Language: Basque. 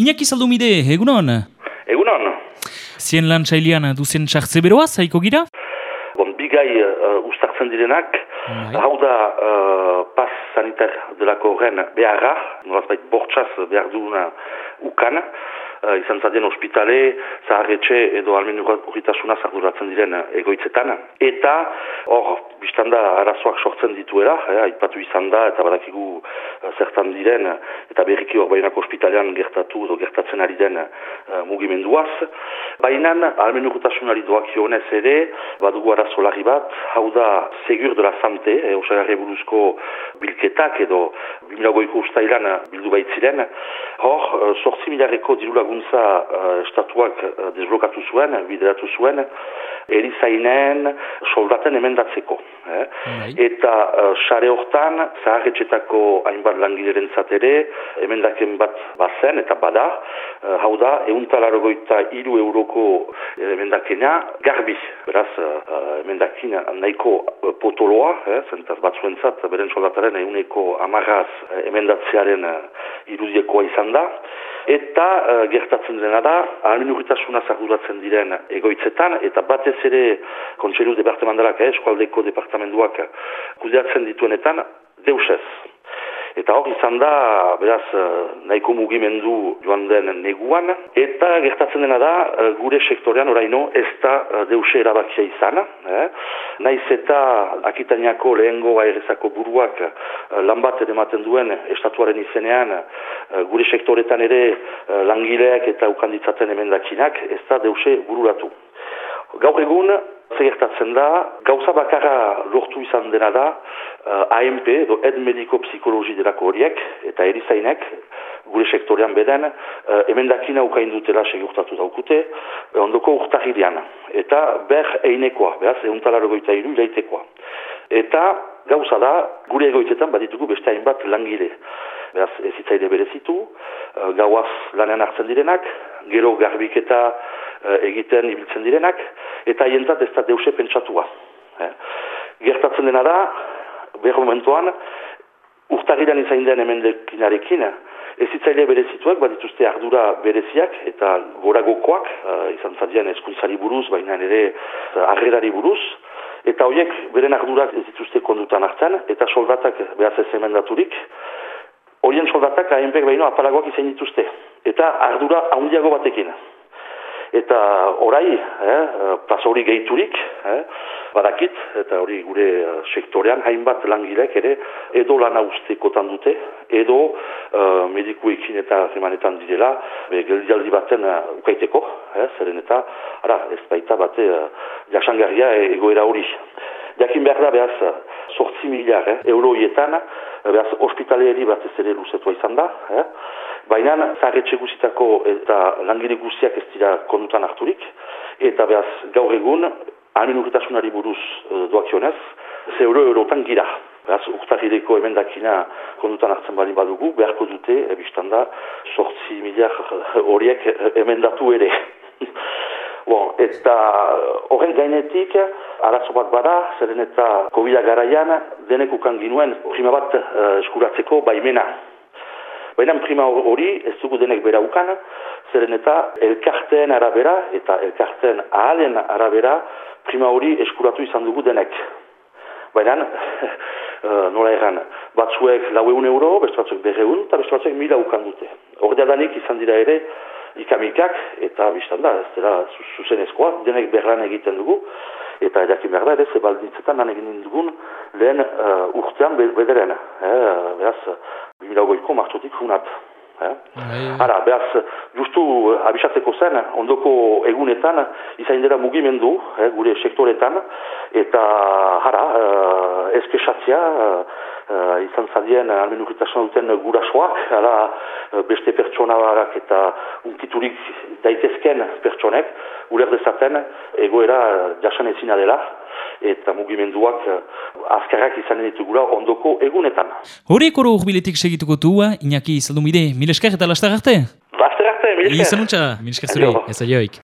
Iñaki Zaldumide, egunon? Egunon. Zien lan txailian duzen txartze beroa, zaiko gira? Bon, bigai uh, ustartzen direnak, Bai. hau da uh, pas sanitar delako horren beharra, nolazbait bortxaz behar duguna ukan, izan zadien ospitale, zaharretxe edo almen urritasuna zarduratzen diren egoitzetan. Eta hor, biztanda arazoak sortzen dituela, eh, aipatu izan da, eta badakigu uh, zertan diren, eta berriki hor bainako ospitalean gertatu edo gertatzen ari den uh, mugimenduaz. Baina, almen urritasunari doakionez ere, badugu arazo larri bat, hau da segur de la sante, eh, osagarri buruzko bilketak edo 2008ko ustailan bildu baitziren. Hor, eh, sortzi milarreko diru laguntza eh, estatuak eh, desblokatu zuen, bideratu zuen, erizainen soldaten emendatzeko. Eh? Bai. Eta uh, sare hortan, zaharretxetako hainbat langileren ere, emendaken bat bazen eta bada, uh, hau da, euntalargoita iru euroko emendakena garbi. Beraz, uh, emendakin nahiko uh, potoloa, eh? zentaz batzuentzat, beren soldataren euneko amarraz uh, emendatzearen uh, irudiekoa izan da. Eta uh, gertatzen dena da, almen urritasuna zarduratzen diren egoitzetan, eta batez ere kontseilu departamentalak, eh, eskualdeko departamentuak kudeatzen dituenetan, deusez. Eta hor izan da, beraz, eh, nahiko mugimendu joan den neguan, eta gertatzen dena da, eh, gure sektorean oraino ez da eh, deuse erabakia izan. Eh? Naiz eta akitainako lehengo aerezako buruak lan bat ematen duen estatuaren izenean, gure sektoretan ere langileak eta ukanditzaten emendakinak ez da deuse bururatu. Gaur egun, zegertatzen da, gauza bakarra lortu izan dena da, uh, AMP, edo Ed Mediko Psikologi delako horiek, eta erizainek, gure sektorean beden, uh, emendakina ukain dutela segurtatu daukute, eh, ondoko urtahilean. Eta ber einekoa, behaz, euntalargoita iru iraitekoa. Eta gauza da, gure egoitzetan baditugu beste hainbat langile. Beraz, ez hitzaide berezitu, uh, gauaz lanean hartzen direnak, gero garbiketa uh, egiten ibiltzen direnak, eta haientzat ez da deuse pentsatua. Eh? Gertatzen dena da, behar momentuan, urtagiran izain den emendekinarekin, ez hitzaile berezituak, badituzte ardura bereziak eta goragokoak, izan zadien eskuntzari buruz, baina ere arrerari buruz, eta horiek beren ardurak ez dituzte kondutan hartzen, eta soldatak behaz ez emendaturik, horien soldatak ANPek baino apalagoak izan dituzte, eta ardura handiago batekin. Eta orai, eh, plaza hori gehiturik, eh, badakit, eta hori gure eh, sektorean hainbat langilek ere, edo lana ustekotan dute, edo uh, medikuekin eta remanetan direla, be, geldialdi baten uh, ukaiteko, eh, zeren eta, ara, ez baita bate, uh, jasangarria egoera hori. Jakin behar da, behaz, sortzi miliar eh, euroietan, behaz, ospitaleri bat ez ere luzetua izan da, eh? baina zaharretxe guzitako eta langile guztiak ez dira kondutan harturik, eta behaz, gaur egun, almen urritasunari buruz e, doakionez, ze euro eurotan gira. Beraz, urtarrideko emendakina kondutan hartzen bali badugu, beharko dute, ebistan da, sortzi miliar horiek emendatu ere. Bon, eta horren gainetik, arazo bat bada, zeren eta covid garaian, denek ukan ginuen prima bat uh, eskuratzeko baimena. Baina prima hori ez dugu denek bera ukan, zeren eta elkarteen arabera eta elkarteen ahalen arabera prima hori eskuratu izan dugu denek. Baina, uh, nola erran, batzuek lau egun euro, beste batzuek berreun, eta beste batzuek mila ukan dute. Hor izan dira ere, ikamikak, eta biztan da, ez dira zuzenezkoa, denek berran egiten dugu, eta edakin behar da, ere, zebalditzetan lan egin dugun lehen uh, urtean bederen, eh, beraz, 2008ko martotik hunat. Eh? Ara, behaz, justu uh, abisatzeko zen, ondoko egunetan, izain dira mugimendu, eh, gure sektoretan, eta, hara, uh, eskesatzea, uh, uh, izan zadien almen duten gurasoak, ala beste pertsonarak eta unkiturik daitezken pertsonek, uler dezaten egoera jasan ezina dela, eta mugimenduak azkarrak izan ditugula ondoko egunetan. Hore koro urbiletik segituko tua, Iñaki Zaldumide, mil esker eta lastar arte? Lastar arte, mil esker. Izan untxa, mil zure, ez